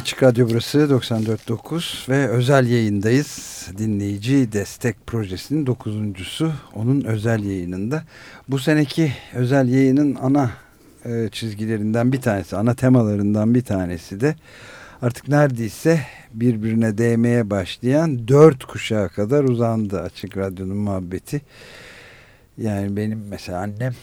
Açık Radyo burası 94.9 ve özel yayındayız. Dinleyici Destek Projesi'nin dokuzuncusu onun özel yayınında. Bu seneki özel yayının ana e, çizgilerinden bir tanesi, ana temalarından bir tanesi de artık neredeyse birbirine değmeye başlayan dört kuşağa kadar uzandı Açık Radyo'nun muhabbeti. Yani benim mesela annem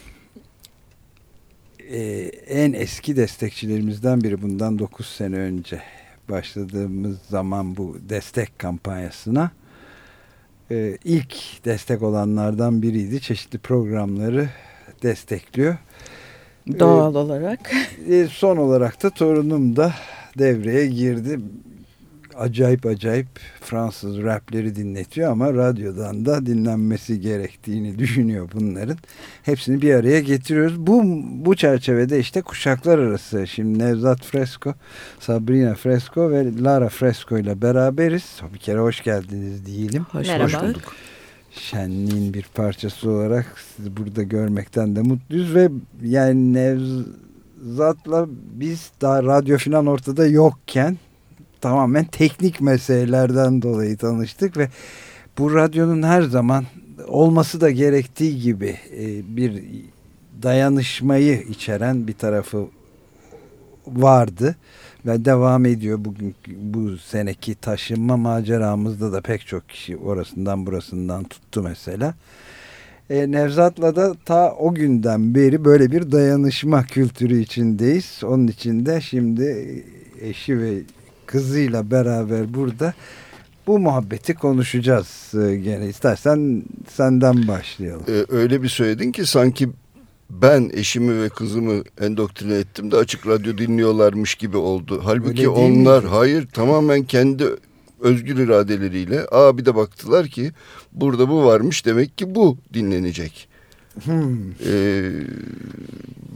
e, en eski destekçilerimizden biri bundan 9 sene önce başladığımız zaman bu destek kampanyasına e, ilk destek olanlardan biriydi. Çeşitli programları destekliyor. Doğal ee, olarak. E, son olarak da torunum da devreye girdi acayip acayip Fransız rapleri dinletiyor ama radyodan da dinlenmesi gerektiğini düşünüyor bunların. Hepsini bir araya getiriyoruz. Bu, bu çerçevede işte kuşaklar arası şimdi Nevzat Fresco, Sabrina Fresco ve Lara Fresco ile beraberiz. Bir kere hoş geldiniz diyelim. Hoş, hoş bulduk. Şenliğin bir parçası olarak sizi burada görmekten de mutluyuz ve yani Nevzat'la biz daha radyo falan ortada yokken tamamen teknik meselelerden dolayı tanıştık ve bu radyonun her zaman olması da gerektiği gibi e, bir dayanışmayı içeren bir tarafı vardı ve devam ediyor bugün bu seneki taşınma maceramızda da pek çok kişi orasından burasından tuttu mesela. E, Nevzat'la da ta o günden beri böyle bir dayanışma kültürü içindeyiz. Onun için de şimdi eşi ve kızıyla beraber burada bu muhabbeti konuşacağız e, gene. İstersen senden başlayalım. Ee, öyle bir söyledin ki sanki ben eşimi ve kızımı endoktrine ettim de açık radyo dinliyorlarmış gibi oldu. Halbuki onlar hayır tamamen kendi özgür iradeleriyle aa bir de baktılar ki burada bu varmış demek ki bu dinlenecek. Hmm. Ee,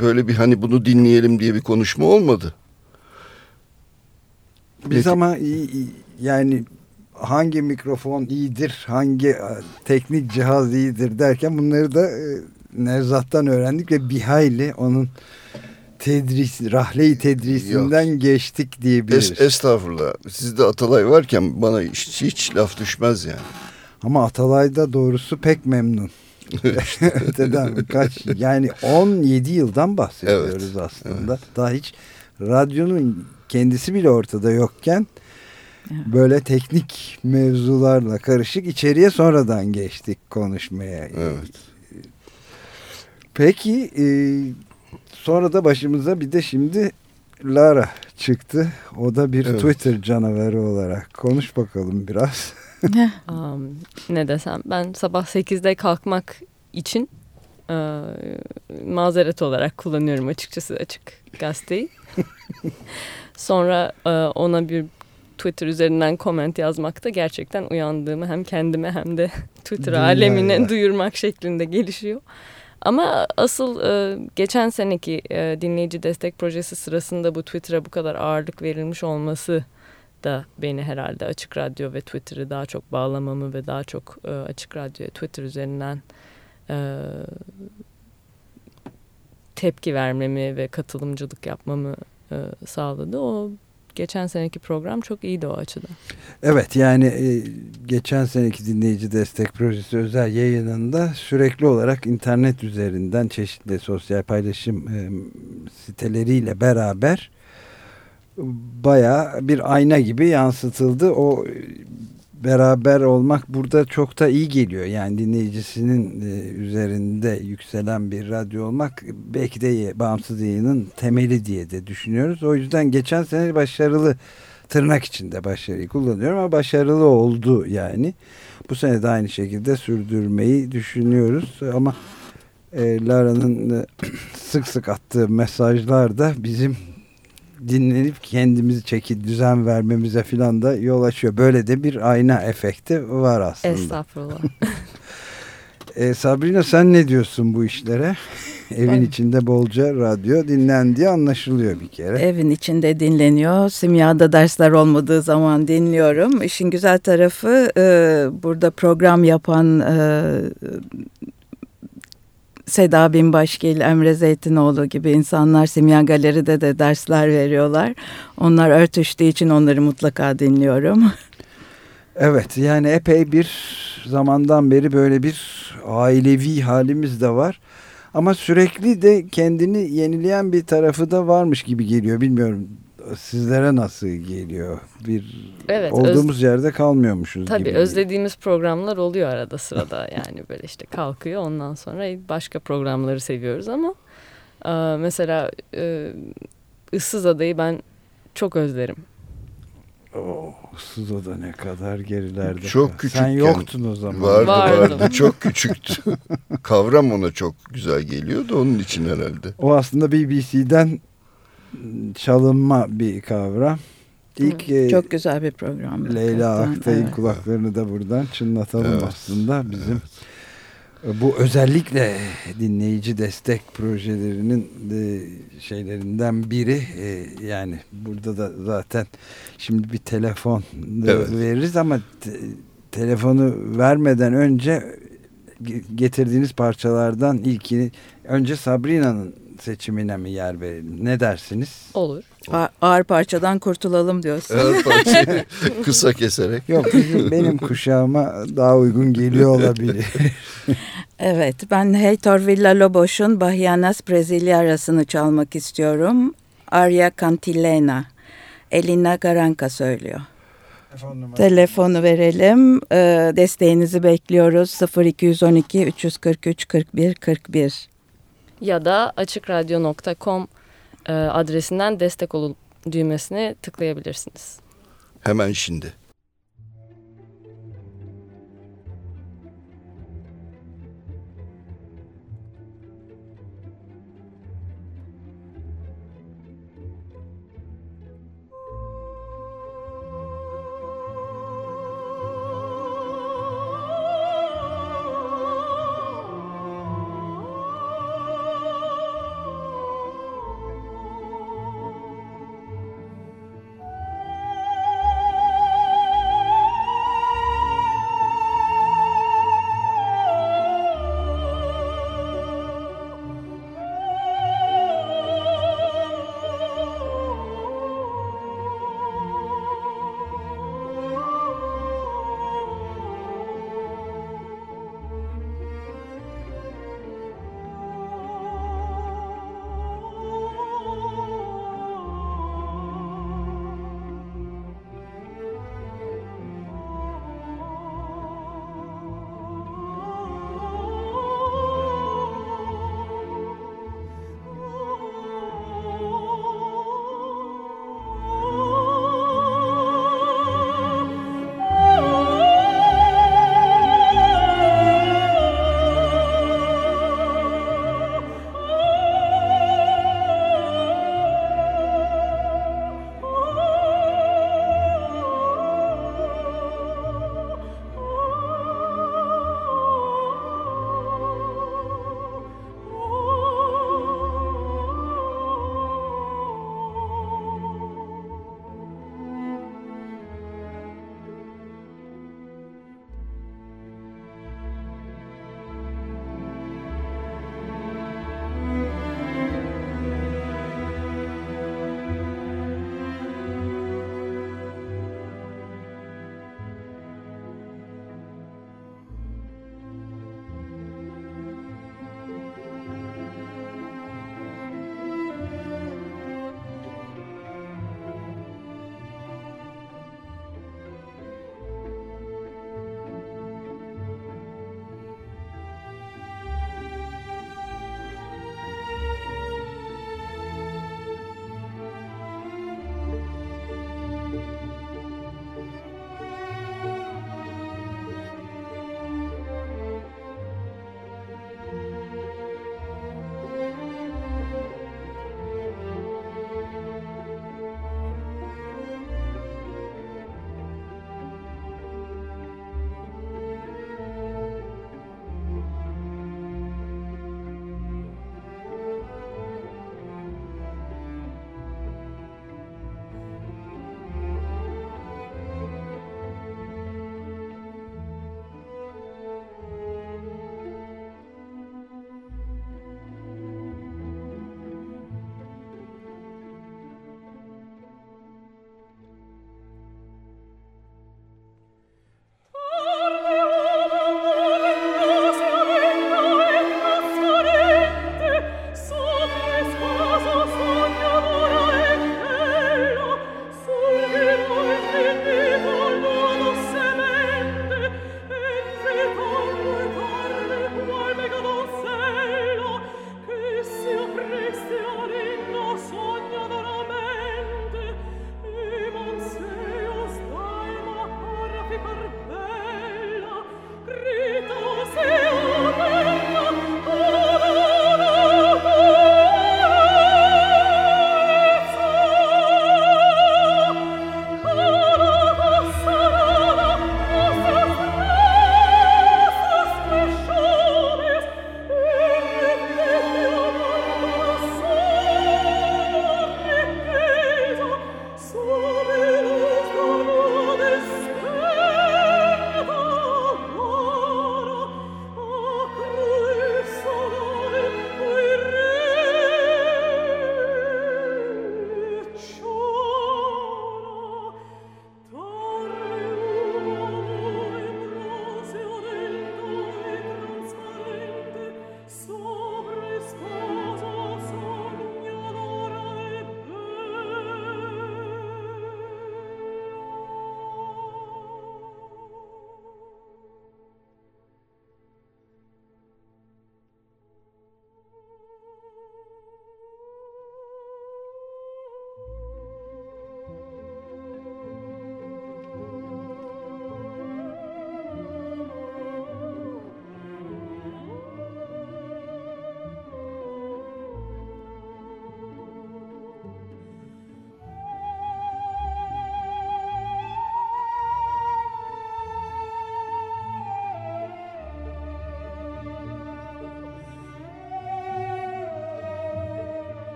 böyle bir hani bunu dinleyelim diye bir konuşma olmadı. Biz Peki. ama yani hangi mikrofon iyidir, hangi e, teknik cihaz iyidir derken bunları da e, Nevzat'tan öğrendik ve bir hayli onun tedris, rahleyi tedrisinden Yok. geçtik diyebiliriz. Es, estağfurullah. Sizde Atalay varken bana hiç, hiç laf düşmez yani. Ama Atalay da doğrusu pek memnun. Öteden kaç yani 17 yıldan bahsediyoruz evet. aslında. Evet. Daha hiç radyonun kendisi bile ortada yokken böyle teknik mevzularla karışık içeriye sonradan geçtik konuşmaya. Evet. Peki e, sonra da başımıza bir de şimdi Lara çıktı. O da bir evet. Twitter canavarı olarak. Konuş bakalım biraz. um, ne desem ben sabah 8'de kalkmak için e, mazeret olarak kullanıyorum açıkçası açık gazeteyi. Sonra e, ona bir Twitter üzerinden koment yazmak da gerçekten uyandığımı hem kendime hem de Twitter Dünyaya. alemine duyurmak şeklinde gelişiyor. Ama asıl e, geçen seneki e, dinleyici destek projesi sırasında bu Twitter'a bu kadar ağırlık verilmiş olması da beni herhalde Açık Radyo ve Twitter'ı daha çok bağlamamı ve daha çok e, Açık Radyo Twitter üzerinden e, tepki vermemi ve katılımcılık yapmamı e, sağladı. O geçen seneki program çok iyiydi o açıdan. Evet yani e, geçen seneki dinleyici destek projesi özel yayınında sürekli olarak internet üzerinden çeşitli sosyal paylaşım e, siteleriyle beraber baya bir ayna gibi yansıtıldı. O beraber olmak burada çok da iyi geliyor. Yani dinleyicisinin e, üzerinde yükselen bir radyo olmak belki de bağımsız yayının temeli diye de düşünüyoruz. O yüzden geçen sene başarılı tırnak içinde başarıyı kullanıyorum ama başarılı oldu yani. Bu sene de aynı şekilde sürdürmeyi düşünüyoruz ama e, Lara'nın e, sık sık attığı mesajlar da bizim dinlenip kendimizi çeki düzen vermemize filan da yol açıyor. Böyle de bir ayna efekti var aslında. Estağfurullah. e, Sabrina sen ne diyorsun bu işlere? Evin ben... içinde bolca radyo dinlendiği anlaşılıyor bir kere. Evin içinde dinleniyor. Simyada dersler olmadığı zaman dinliyorum. İşin güzel tarafı e, burada program yapan e, Seda Binbaşgil, Emre Zeytinoğlu gibi insanlar Simya Galeri'de de dersler veriyorlar. Onlar örtüştüğü için onları mutlaka dinliyorum. Evet yani epey bir zamandan beri böyle bir ailevi halimiz de var. Ama sürekli de kendini yenileyen bir tarafı da varmış gibi geliyor. Bilmiyorum sizlere nasıl geliyor? Bir evet, olduğumuz öz... yerde kalmıyormuşuz Tabii gibi. özlediğimiz programlar oluyor arada sırada. yani böyle işte kalkıyor ondan sonra başka programları seviyoruz ama e, mesela e, Issız Adayı ben çok özlerim. Oh, Suzo da ne kadar gerilerde. Çok küçük. Sen yoktun o zaman. Vardı Vardım. vardı. çok küçüktü. Kavram ona çok güzel geliyordu onun için herhalde. O aslında BBC'den çalınma bir kavram. İlk e, çok güzel bir program. Leyla Aktay'ın evet. kulaklarını da buradan çınlatalım evet. aslında bizim. Evet bu özellikle dinleyici destek projelerinin de şeylerinden biri e, yani burada da zaten şimdi bir telefon evet. veririz ama te, telefonu vermeden önce getirdiğiniz parçalardan ilkini önce Sabrina'nın seçimine mi yer verelim? Ne dersiniz? Olur. A ağır parçadan kurtulalım diyorsun. Ağır parçayı kısa keserek. Yok bizim, benim kuşağıma daha uygun geliyor olabilir. evet ben Heitor Villa-Lobos'un Bahianas Brezilya arasını çalmak istiyorum. Arya Cantilena. Elina Garanca söylüyor. Telefonu verelim. Ee, desteğinizi bekliyoruz. 0212 343 41 41 ya da açıkradyo.com e, adresinden destek olun düğmesine tıklayabilirsiniz. Hemen şimdi.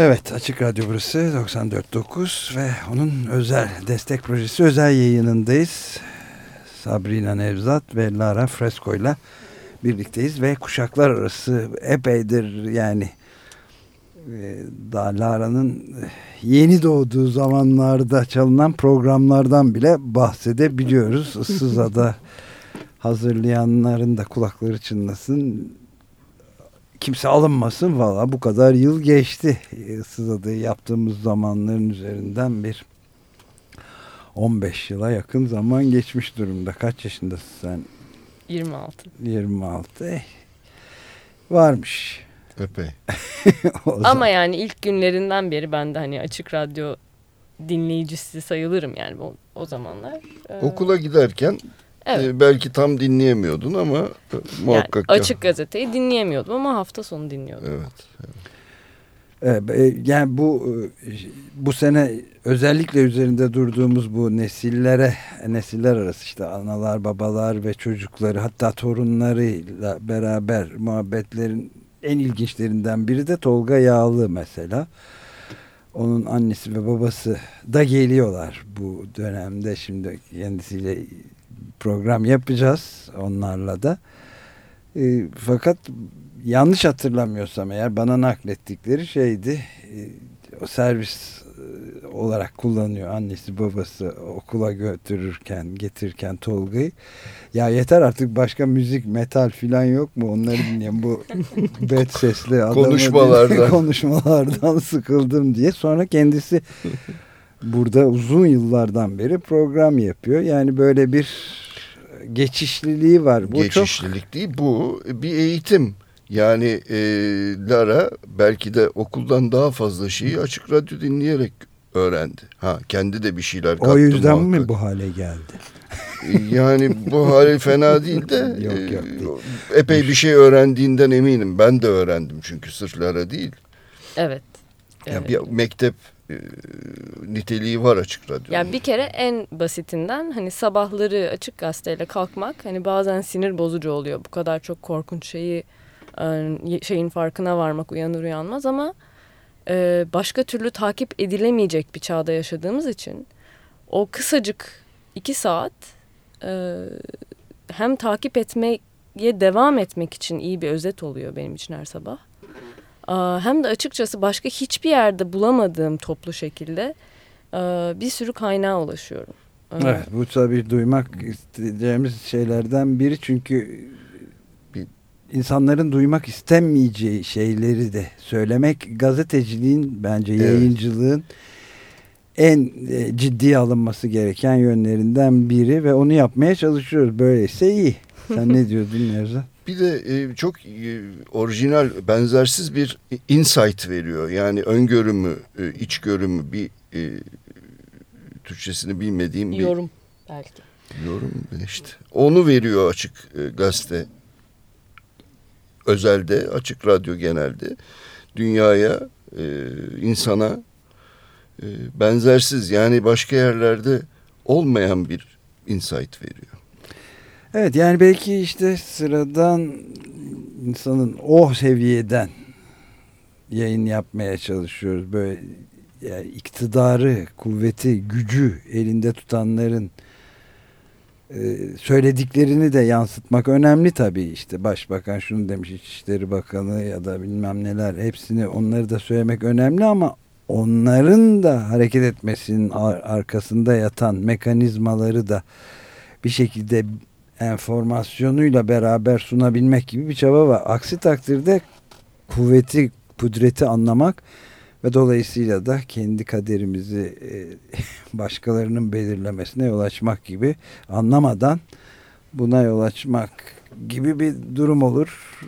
Evet Açık Radyo burası 94.9 ve onun özel destek projesi özel yayınındayız. Sabrina Nevzat ve Lara Fresco ile birlikteyiz ve kuşaklar arası epeydir yani e, daha Lara'nın yeni doğduğu zamanlarda çalınan programlardan bile bahsedebiliyoruz. Issızada hazırlayanların da kulakları çınlasın kimse alınmasın valla bu kadar yıl geçti. Issız adayı yaptığımız zamanların üzerinden bir 15 yıla yakın zaman geçmiş durumda. Kaç yaşındasın sen? 26. 26. Eh, varmış. Epey. Ama yani ilk günlerinden beri ben de hani açık radyo dinleyicisi sayılırım yani o, o zamanlar. Ee, Okula giderken Evet. Ee, belki tam dinleyemiyordun ama muhakkak. Yani açık gazeteyi dinleyemiyordum ama hafta sonu dinliyordum. Evet. evet. E, yani bu e, bu sene özellikle üzerinde durduğumuz bu nesillere nesiller arası işte analar babalar ve çocukları hatta torunlarıyla beraber muhabbetlerin en ilginçlerinden biri de Tolga Yağlı mesela. Onun annesi ve babası da geliyorlar bu dönemde şimdi kendisiyle program yapacağız onlarla da. E, fakat yanlış hatırlamıyorsam eğer bana naklettikleri şeydi. E, o servis e, olarak kullanıyor annesi babası okula götürürken getirirken Tolga'yı. Ya yeter artık başka müzik metal filan yok mu onları dinleyen bu bet sesli konuşmalardan konuşmalardan sıkıldım diye sonra kendisi burada uzun yıllardan beri program yapıyor. Yani böyle bir geçişliliği var. Bu Geçişlilik çok... değil bu bir eğitim. Yani e, Lara belki de okuldan daha fazla şeyi açık radyo dinleyerek öğrendi. Ha kendi de bir şeyler kattı. O yüzden muhakkak. mi bu hale geldi? E, yani bu hali fena değil de yok, yok, değil. epey bir şey öğrendiğinden eminim. Ben de öğrendim çünkü sırf Lara değil. Evet. Yani evet. bir mektep e, niteliği var açık radyo. Yani bir kere en basitinden hani sabahları açık gazeteyle kalkmak hani bazen sinir bozucu oluyor. Bu kadar çok korkunç şeyi e, şeyin farkına varmak uyanır uyanmaz ama e, başka türlü takip edilemeyecek bir çağda yaşadığımız için o kısacık iki saat hem takip etmeye devam etmek için iyi bir özet oluyor benim için her sabah hem de açıkçası başka hiçbir yerde bulamadığım toplu şekilde bir sürü kaynağa ulaşıyorum. Evet bu tabii duymak isteyeceğimiz şeylerden biri çünkü insanların duymak istemeyeceği şeyleri de söylemek gazeteciliğin bence evet. yayıncılığın en e, ciddi alınması gereken yönlerinden biri ve onu yapmaya çalışıyoruz. Böyleyse iyi. Sen ne diyordun Nevzat? Bir de e, çok e, orijinal, benzersiz bir insight veriyor. Yani öngörümü, e, içgörümü, bir e, Türkçesini bilmediğim bir... Yorum belki. Yorum işte. Onu veriyor açık e, gazete. Özelde, açık radyo genelde. Dünyaya, e, insana e, benzersiz yani başka yerlerde olmayan bir insight veriyor. Evet yani belki işte sıradan insanın o seviyeden yayın yapmaya çalışıyoruz. Böyle yani iktidarı, kuvveti, gücü elinde tutanların e, söylediklerini de yansıtmak önemli tabii işte başbakan şunu demiş İçişleri Bakanı ya da bilmem neler hepsini onları da söylemek önemli ama onların da hareket etmesinin arkasında yatan mekanizmaları da bir şekilde enformasyonuyla beraber sunabilmek gibi bir çaba var. Aksi takdirde kuvveti, kudreti anlamak ve dolayısıyla da kendi kaderimizi e, başkalarının belirlemesine yol açmak gibi anlamadan buna yol açmak gibi bir durum olur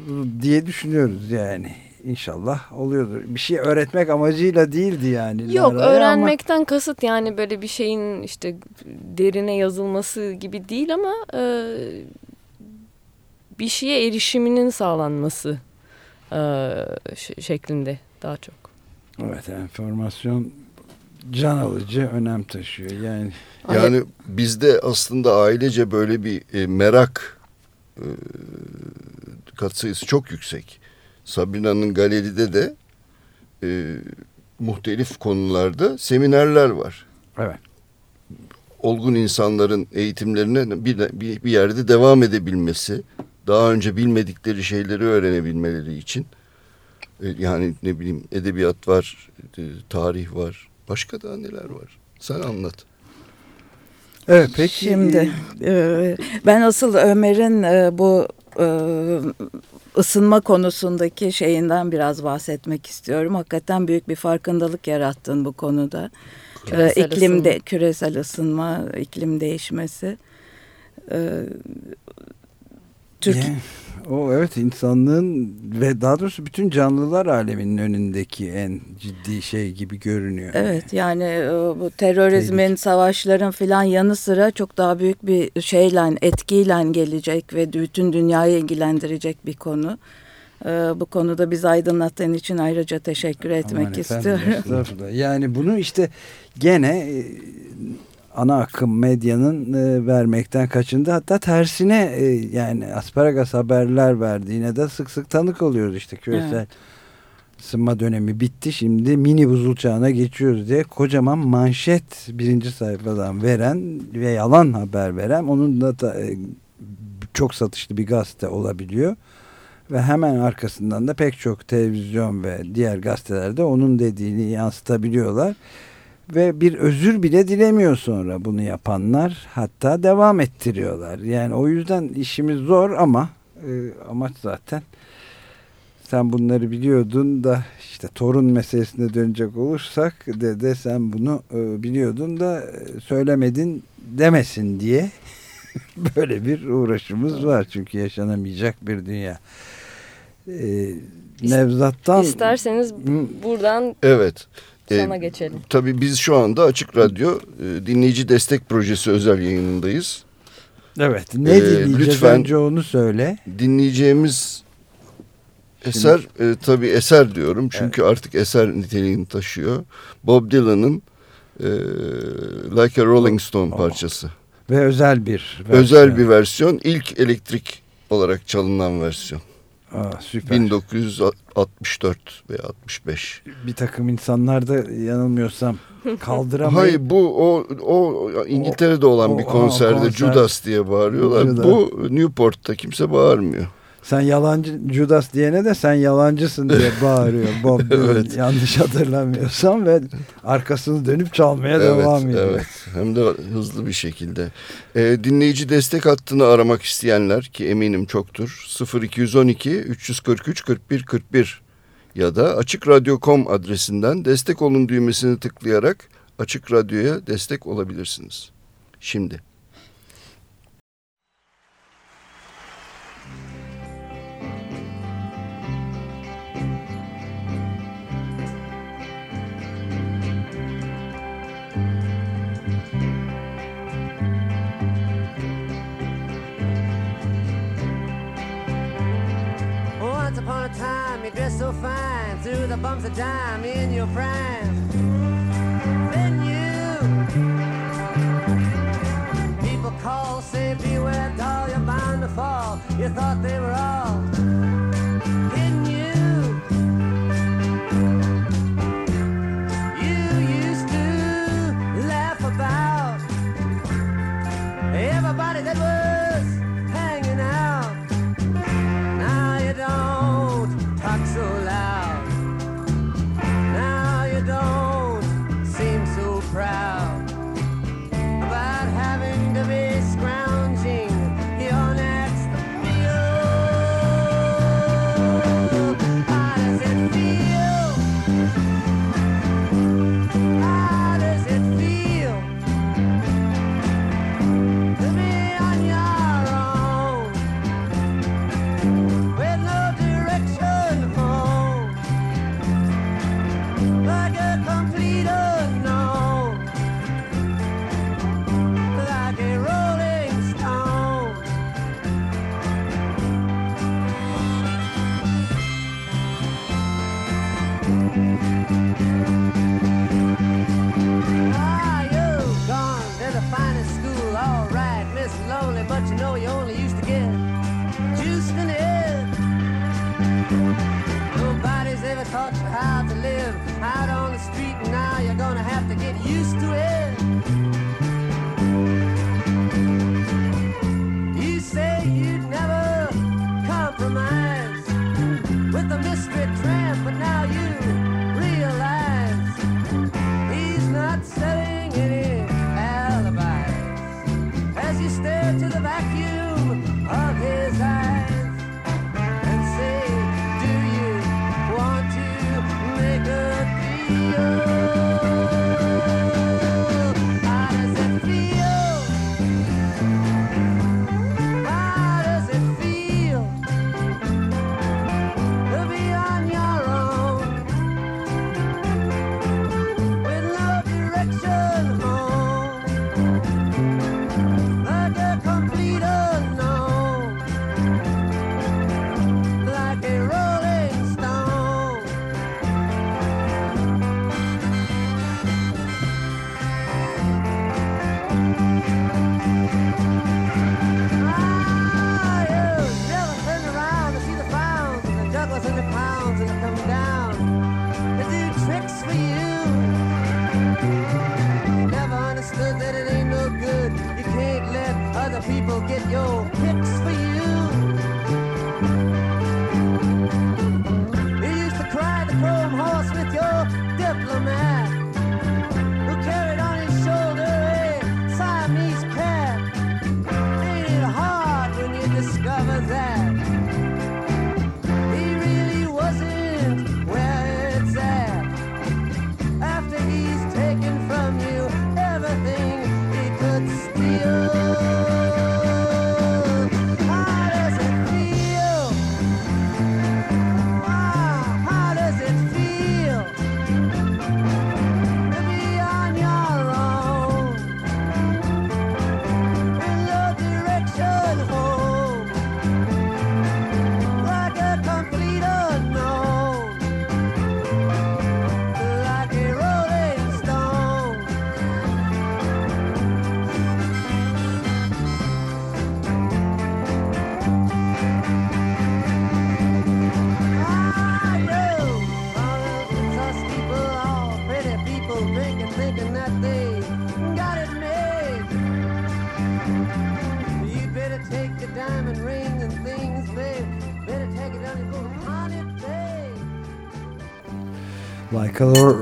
diye düşünüyoruz yani. İnşallah oluyordur. Bir şey öğretmek amacıyla değildi yani. Yok öğrenmekten ama... kasıt yani böyle bir şeyin işte derine yazılması gibi değil ama e, bir şeye erişiminin sağlanması e, şeklinde daha çok. Evet enformasyon can alıcı önem taşıyor yani. Yani bizde aslında ailece böyle bir e, merak e, katsayısı çok yüksek. Sabrina'nın galeride de e, muhtelif konularda seminerler var. Evet. Olgun insanların eğitimlerine bir, bir, bir yerde devam edebilmesi, daha önce bilmedikleri şeyleri öğrenebilmeleri için e, yani ne bileyim edebiyat var, e, tarih var, başka da neler var. Sen anlat. Evet peki. Şimdi e, ben asıl Ömer'in bu ısınma konusundaki şeyinden biraz bahsetmek istiyorum. Hakikaten büyük bir farkındalık yarattın bu konuda. Küresel iklim de küresel ısınma, iklim değişmesi. Türk yeah. O evet insanlığın ve daha doğrusu bütün canlılar aleminin önündeki en ciddi şey gibi görünüyor. Evet yani e, bu terörizmin, Tehlike. savaşların filan yanı sıra çok daha büyük bir şeyle, etkiyle gelecek ve bütün dünyayı ilgilendirecek bir konu. E, bu konuda biz aydınlattığın için ayrıca teşekkür etmek Aman istiyorum. Efendim, yani bunu işte gene e, ana akım medyanın e, vermekten kaçındı. Hatta tersine e, yani asparagas haberler verdiğine de sık sık tanık oluyoruz işte küresel evet. ısınma dönemi bitti. Şimdi mini buzul çağına geçiyoruz diye kocaman manşet birinci sayfadan veren ve yalan haber veren onun da, da e, çok satışlı bir gazete olabiliyor. Ve hemen arkasından da pek çok televizyon ve diğer gazetelerde onun dediğini yansıtabiliyorlar ve bir özür bile dilemiyor sonra bunu yapanlar. Hatta devam ettiriyorlar. Yani o yüzden işimiz zor ama e, amaç zaten sen bunları biliyordun da işte torun meselesine dönecek olursak de, de sen bunu e, biliyordun da e, söylemedin demesin diye böyle bir uğraşımız var. Çünkü yaşanamayacak bir dünya. E, Nevzat'tan isterseniz buradan evet sana ee, geçelim. Tabii biz şu anda Açık Radyo e, dinleyici destek projesi özel yayınındayız. Evet. Ne ee, dinleyeceğiz lütfen önce onu söyle. Dinleyeceğimiz eser e, tabii eser diyorum çünkü evet. artık eser niteliğini taşıyor. Bob Dylan'ın e, Like a Rolling Stone oh. parçası. Ve özel bir versiyon. Özel bir versiyon. İlk elektrik olarak çalınan versiyon. Aa, süper. 1964 veya 65. Bir takım insanlar da yanılmıyorsam kaldıramayıp... Hayır bu o, o İngiltere'de olan o, bir konserde konser. Judas diye bağırıyorlar. Judas. Bu Newport'ta kimse bağırmıyor. Sen yalancı Judas diyene de sen yalancısın diye bağırıyor Bob evet. yanlış hatırlamıyorsam ve arkasını dönüp çalmaya evet, devam ediyor. Evet hem de hızlı bir şekilde. Ee, dinleyici destek hattını aramak isteyenler ki eminim çoktur 0212 343 41 41 ya da açıkradyo.com adresinden destek olun düğmesini tıklayarak Açık Radyo'ya destek olabilirsiniz. Şimdi. So fine through the bumps of time in your prime. Then you people call, say beware, doll, you're bound to fall. You thought they were all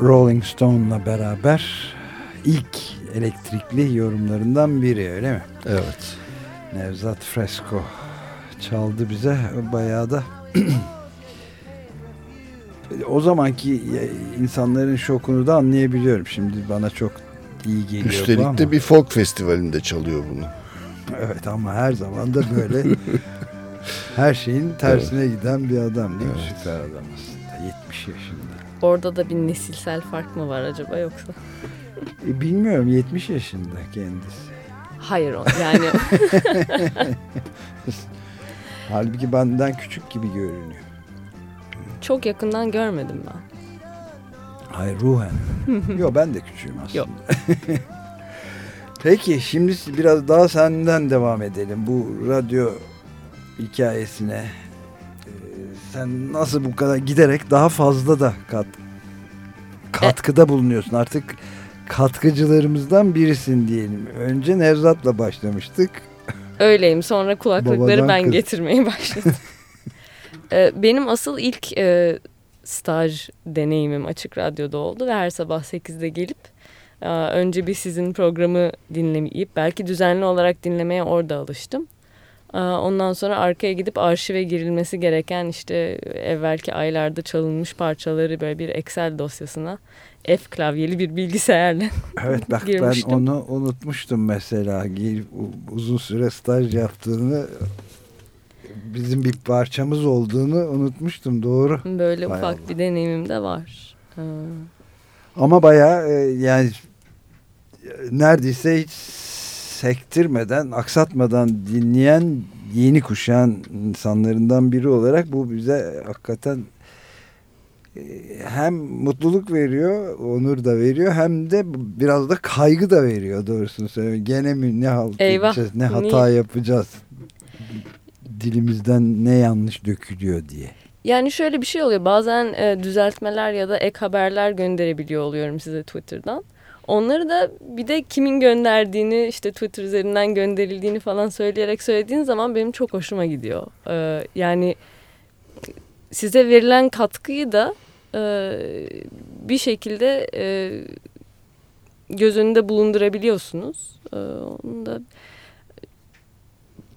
Rolling Stone'la beraber ilk elektrikli yorumlarından biri öyle mi? Evet. Nevzat Fresco çaldı bize bayağı da o zamanki insanların şokunu da anlayabiliyorum. Şimdi bana çok iyi geliyor Üstelik ama. de bir folk festivalinde çalıyor bunu. Evet ama her zaman da böyle her şeyin tersine giden bir adam değil mi? Evet. Süper adam aslında 70 yaşında. Orada da bir nesilsel fark mı var acaba yoksa? E, bilmiyorum 70 yaşında kendisi. Hayır o yani Halbuki benden küçük gibi görünüyor. çok yakından görmedim ben. Hayır ruhen. Yok ben de küçüğüm aslında. Yok. Peki şimdi biraz daha senden devam edelim. Bu radyo hikayesine sen nasıl bu kadar giderek daha fazla da kat, katkıda bulunuyorsun. Artık katkıcılarımızdan birisin diyelim. Önce Nevzat'la başlamıştık. Öyleyim. Sonra kulaklıkları Babadan ben kız. getirmeye başladım. Ee, Benim asıl ilk e, staj deneyimim Açık Radyo'da oldu ve her sabah 8'de gelip e, önce bir sizin programı dinlemeyip belki düzenli olarak dinlemeye orada alıştım. E, Ondan sonra arkaya gidip arşive girilmesi gereken işte evvelki aylarda çalınmış parçaları böyle bir Excel dosyasına F klavyeli bir bilgisayarla Evet bak ben onu unutmuştum mesela. Uzun süre staj yaptığını bizim bir parçamız olduğunu unutmuştum doğru. böyle Hay ufak Allah. bir deneyimim de var. E, Ama bayağı e, yani neredeyse hiç sektirmeden, aksatmadan dinleyen yeni kuşağın insanlarından biri olarak bu bize hakikaten e, hem mutluluk veriyor, onur da veriyor hem de biraz da kaygı da veriyor doğrusunu söyleyeyim. Gene mi ne halt Eyvah, edeceğiz, ne hata niye? yapacağız, dilimizden ne yanlış dökülüyor diye. yani şöyle bir şey oluyor. Bazen e, düzeltmeler ya da ek haberler gönderebiliyor oluyorum size Twitter'dan. Onları da bir de kimin gönderdiğini işte Twitter üzerinden gönderildiğini falan söyleyerek söylediğin zaman benim çok hoşuma gidiyor. Ee, yani size verilen katkıyı da e, bir şekilde e, göz önünde bulundurabiliyorsunuz. E, onu da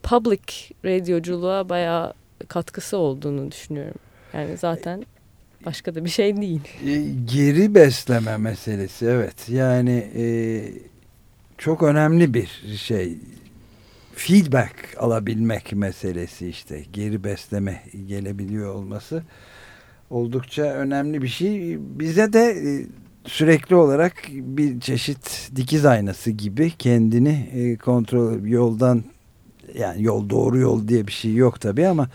public radyoculuğa bayağı katkısı olduğunu düşünüyorum. Yani zaten başka da bir şey değil. E, geri besleme meselesi evet. Yani e, çok önemli bir şey. Feedback alabilmek meselesi işte. Geri besleme gelebiliyor olması oldukça önemli bir şey. Bize de e, sürekli olarak bir çeşit dikiz aynası gibi kendini e, kontrol yoldan yani yol doğru yol diye bir şey yok tabii ama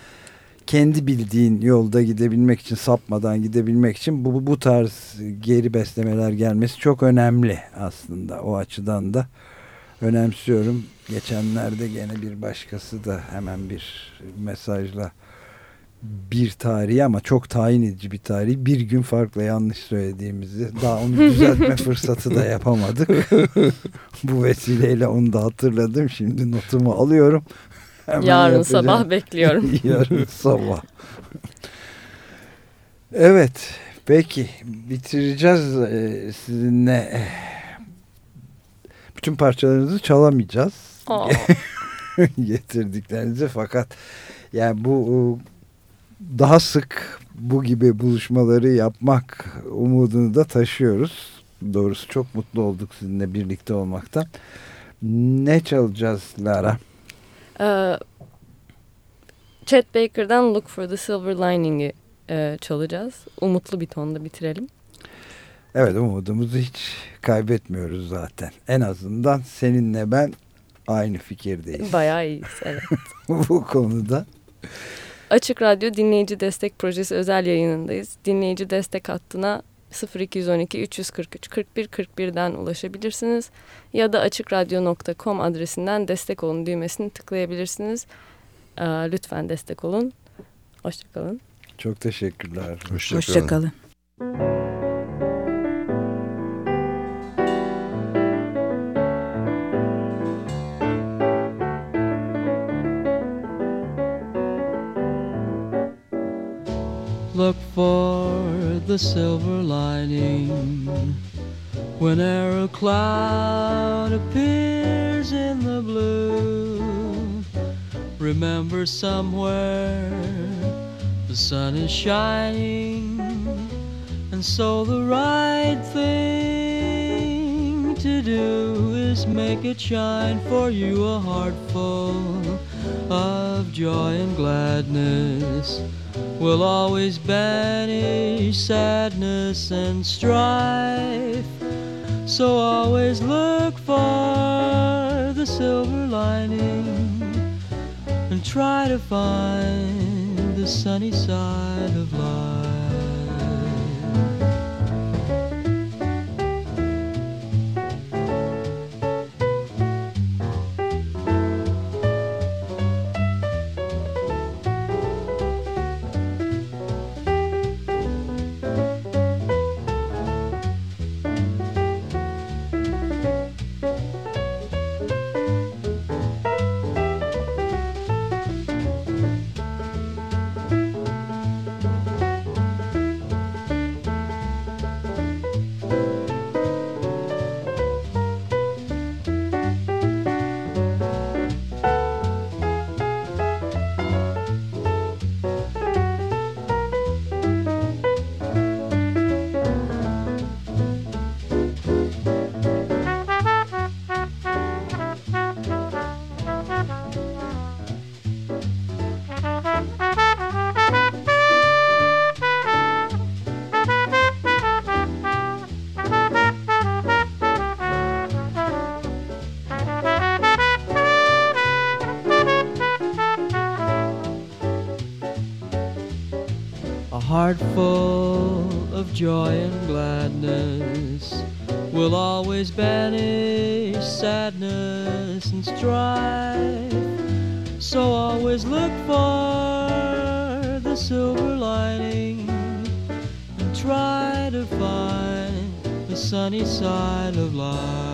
kendi bildiğin yolda gidebilmek için sapmadan gidebilmek için bu, bu tarz geri beslemeler gelmesi çok önemli aslında o açıdan da önemsiyorum. Geçenlerde gene bir başkası da hemen bir mesajla bir tarihi ama çok tayin edici bir tarih. Bir gün farklı yanlış söylediğimizi daha onu düzeltme fırsatı da yapamadık. Bu vesileyle onu da hatırladım. Şimdi notumu alıyorum. Hemen Yarın yapacağım. sabah bekliyorum. Yarın sabah. Evet. Peki. Bitireceğiz ee, sizinle. Bütün parçalarınızı çalamayacağız. Getirdiklerinizi fakat yani bu daha sık bu gibi buluşmaları yapmak umudunu da taşıyoruz. Doğrusu çok mutlu olduk sizinle birlikte olmaktan. Ne çalacağız Lara? Ee, Chet Baker'dan Look for the Silver Lining'i e, çalacağız. Umutlu bir tonda bitirelim. Evet umudumuzu hiç kaybetmiyoruz zaten. En azından seninle ben aynı fikirdeyiz. Bayağı iyiyiz evet. Bu konuda. Açık Radyo Dinleyici Destek Projesi özel yayınındayız. Dinleyici destek hattına 0212 343 41 41'den ulaşabilirsiniz. Ya da açıkradyo.com adresinden destek olun düğmesini tıklayabilirsiniz. Ee, lütfen destek olun. Hoşçakalın. Çok teşekkürler. Hoşçakalın. Hoşçakalın. Look for the silver lining whenever a cloud appears in the blue. Remember somewhere the sun is shining, and so the right thing to do is make it shine for you a heart full of joy and gladness will always banish sadness and strife. So always look for the silver lining and try to find the sunny side of life. Heart full of joy and gladness will always banish sadness and strife. So always look for the silver lining and try to find the sunny side of life.